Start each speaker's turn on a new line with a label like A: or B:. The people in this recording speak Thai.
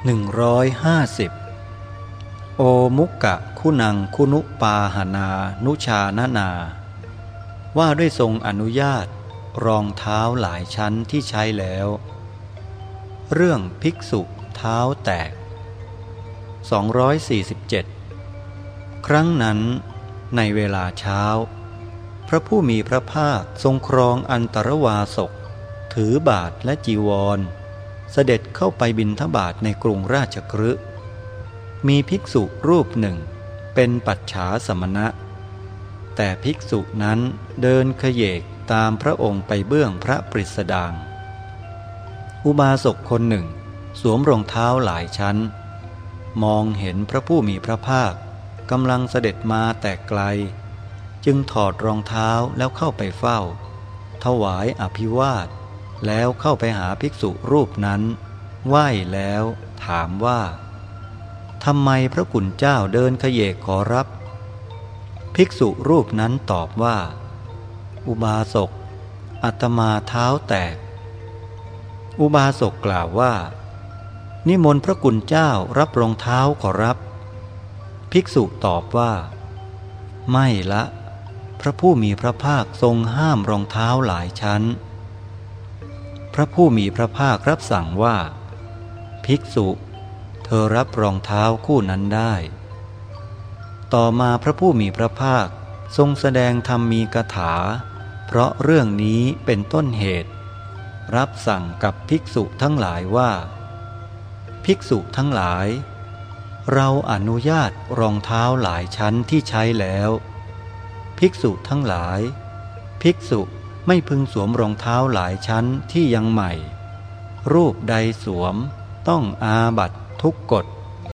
A: 150 โอมุกกะคุณังคุุปาหนา นุชานานา ว่าด้วยทรงอนุญาตรองเท้าหลายชั้นที่ใช้แล้ว เรื่องภิกษุเท้าแตก 247 ครั้งนั้นในเวลาเช้า พระผู้มีพระภาคทรงครองอันตรวาสก ถือบาทและจีวร เสด็จเข้าไปบินทบาทในกรุงราชกฤห์มีภิกษุรูปหนึ่ง เป็นปัจฉาสมณะ แต่ภิกษุนั้นเดินขยเยกตามพระองค์ไปเบื้องพระปริสดาง อุบาสกคนหนึ่ง สวมรองเท้าหลายชั้น มองเห็นพระผู้มีพระภาคกำลังเสด็จมาแต่ไกล จึงถอดรองเท้าแล้วเข้าไปเฝ้า ถวายอภิวาท แล้วเข้าไปหาภิกษุรูปนั้น ไหว้แล้วถามว่าทำไมพระกุณเจ้าเดินขยเยกขอรับ ภิกษุรูปนั้นตอบว่า อุบาสกอัตมาเท้าแตก อุบาสกกล่าวว่า นิมนต์พระกุณเจ้ารับรองเท้าขอรับ ภิกษุตอบว่า ไม่ละ พระผู้มีพระภาคทรงห้ามรองเท้าหลายชั้น ระผู้มีพระภาครับสั่งว่า ภิกษุ เธอรับรองเท้าคู่นั้นได้ ต่อมาพระผู้มีพระภาคทรงแสดงธรรมมีกถา เพราะเรื่องนี้เป็นต้นเหตุ รับสั่งกับภิกษุทั้งหลายว่า ภิกษุทั้งหลาย เราอนุญาตรองเท้าหลายชั้นที่ใช้แล้ว ภิกษุทั้งหลาย ภิกษุ ไม่พึงสวมรองเท้าหลายชั้นที่ยังใหม่ รูปใดสวมต้องอาบัตทุกกฎ